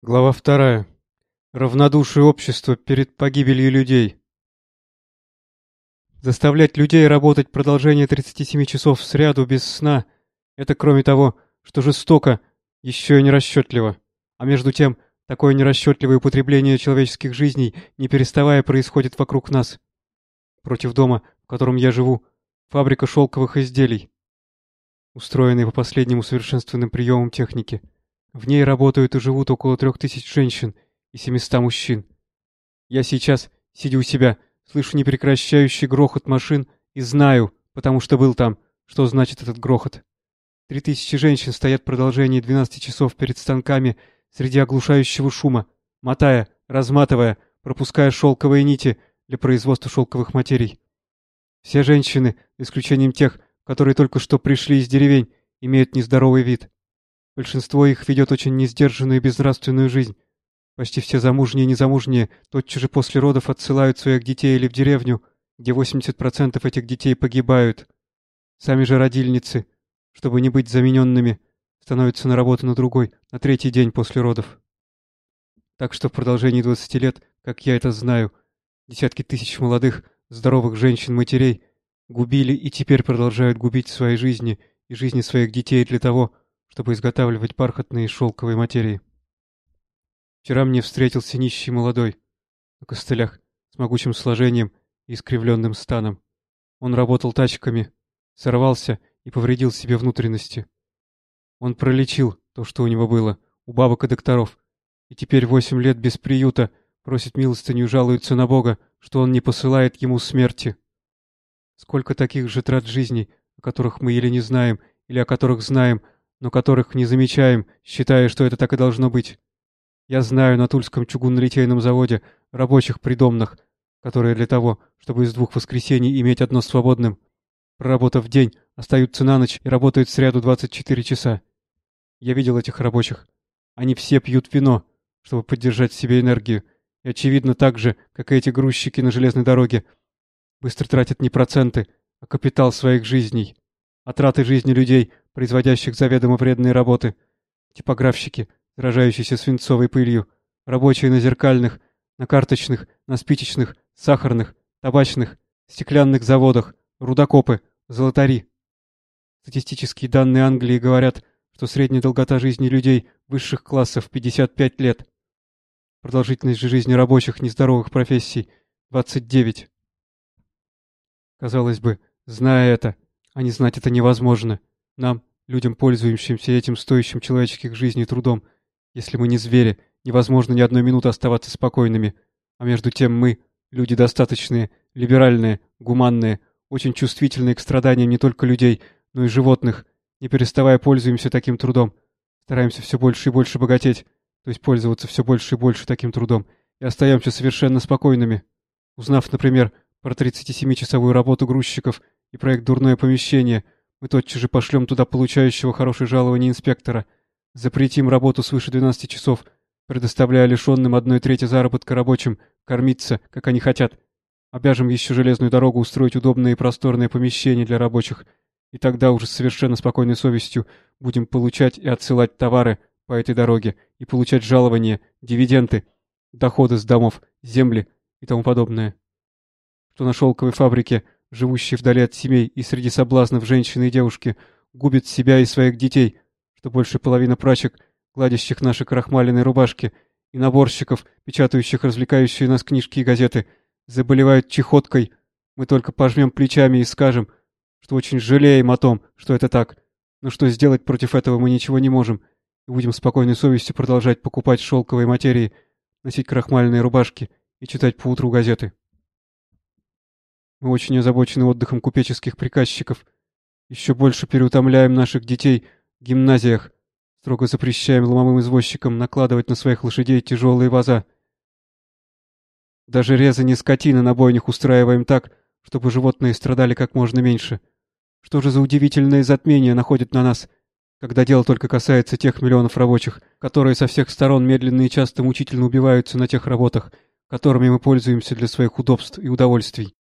Глава вторая. Равнодушие общества перед погибелью людей. Заставлять людей работать продолжение 37 часов сряду без сна — это, кроме того, что жестоко, еще и нерасчетливо. А между тем, такое нерасчетливое употребление человеческих жизней, не переставая, происходит вокруг нас. Против дома, в котором я живу, фабрика шелковых изделий, устроенная по последним усовершенствованным приемам техники — в ней работают и живут около трех тысяч женщин и семиста мужчин. Я сейчас, сидя у себя, слышу непрекращающий грохот машин и знаю, потому что был там, что значит этот грохот. Три тысячи женщин стоят в продолжении двенадцати часов перед станками среди оглушающего шума, мотая, разматывая, пропуская шелковые нити для производства шелковых материй. Все женщины, исключением тех, которые только что пришли из деревень, имеют нездоровый вид. Большинство их ведет очень несдержанную и безнравственную жизнь. Почти все замужние и незамужние тотчас же после родов отсылают своих детей или в деревню, где 80% этих детей погибают. Сами же родильницы, чтобы не быть замененными, становятся на работу на другой, на третий день после родов. Так что в продолжении 20 лет, как я это знаю, десятки тысяч молодых, здоровых женщин-матерей губили и теперь продолжают губить свои жизни и жизни своих детей для того, чтобы изготавливать бархатные и шелковые материи. Вчера мне встретился нищий молодой, на костылях, с могучим сложением и искривленным станом. Он работал тачками, сорвался и повредил себе внутренности. Он пролечил то, что у него было, у бабок и докторов, и теперь восемь лет без приюта просит милостыню жалуется на Бога, что он не посылает ему смерти. Сколько таких же трат жизней, о которых мы или не знаем, или о которых знаем, но которых не замечаем, считая, что это так и должно быть. Я знаю на Тульском чугунно-литейном заводе рабочих придомных, которые для того, чтобы из двух воскресений иметь одно свободным, проработав день, остаются на ночь и работают в среду 24 часа. Я видел этих рабочих. Они все пьют вино, чтобы поддержать в себе энергию, и, очевидно, так же, как и эти грузчики на железной дороге, быстро тратят не проценты, а капитал своих жизней. А траты жизни людей производящих заведомо вредные работы, типографщики, заражающиеся свинцовой пылью, рабочие на зеркальных, на карточных, на спичечных, сахарных, табачных, стеклянных заводах, рудокопы, золотари. Статистические данные Англии говорят, что средняя долгота жизни людей высших классов 55 лет. Продолжительность же жизни рабочих нездоровых профессий 29. Казалось бы, зная это, а не знать это невозможно. Нам, людям, пользующимся этим стоящим человеческих жизней трудом, если мы не звери, невозможно ни одной минуты оставаться спокойными. А между тем мы, люди достаточные, либеральные, гуманные, очень чувствительные к страданиям не только людей, но и животных, не переставая пользуемся таким трудом. Стараемся все больше и больше богатеть, то есть пользоваться все больше и больше таким трудом, и остаемся совершенно спокойными. Узнав, например, про 37-часовую работу грузчиков и проект «Дурное помещение», мы тотчас же пошлем туда получающего хорошее жалование инспектора. Запретим работу свыше 12 часов, предоставляя лишенным одной трети заработка рабочим кормиться, как они хотят. Обяжем еще железную дорогу устроить удобное и просторное помещение для рабочих. И тогда уже с совершенно спокойной совестью будем получать и отсылать товары по этой дороге и получать жалования, дивиденды, доходы с домов, земли и тому подобное. Что на шелковой фабрике – живущие вдали от семей и среди соблазнов женщины и девушки, губят себя и своих детей, что больше половины прачек, гладящих наши крахмаленные рубашки, и наборщиков, печатающих развлекающие нас книжки и газеты, заболевают чехоткой, мы только пожмем плечами и скажем, что очень жалеем о том, что это так, но что сделать против этого мы ничего не можем, и будем спокойной совестью продолжать покупать шелковые материи, носить крахмальные рубашки и читать поутру газеты. Мы очень озабочены отдыхом купеческих приказчиков. Еще больше переутомляем наших детей в гимназиях. Строго запрещаем ломовым извозчикам накладывать на своих лошадей тяжелые ваза. Даже резание скотины на бойнях устраиваем так, чтобы животные страдали как можно меньше. Что же за удивительное затмение находит на нас, когда дело только касается тех миллионов рабочих, которые со всех сторон медленно и часто мучительно убиваются на тех работах, которыми мы пользуемся для своих удобств и удовольствий.